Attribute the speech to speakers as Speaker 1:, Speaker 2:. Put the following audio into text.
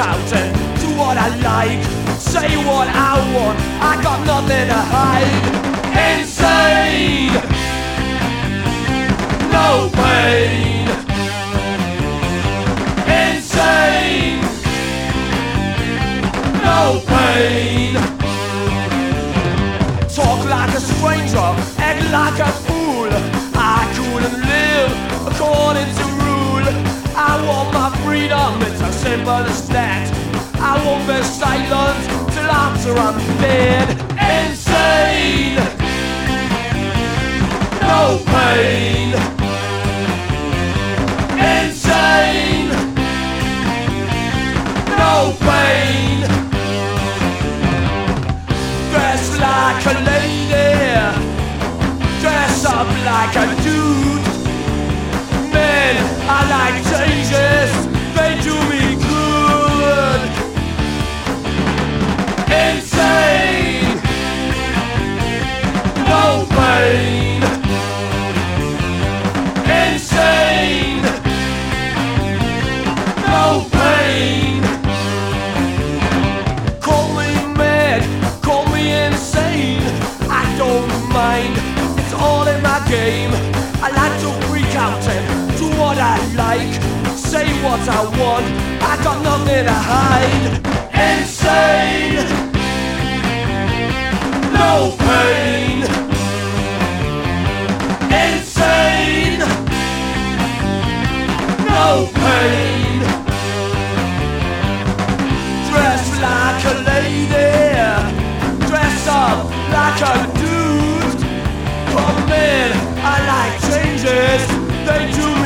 Speaker 1: out and do what I like, say what I want. I got nothing to hide. Insane, no pain. Insane, no pain. Talk like a stranger, act like a as simple as that. I won't be silent till after I'm dead. Insane, no pain. Insane, no pain. Dress like a Insane, no pain. Insane, no pain. Call me mad, call me insane. I don't mind, it's all in my game. I like to freak out and do what I like. Say what I want, I got nothing to hide. Insane, no pain. Insane, no pain. Dress like a lady, dress up like a dude. Come in, I like changes, they do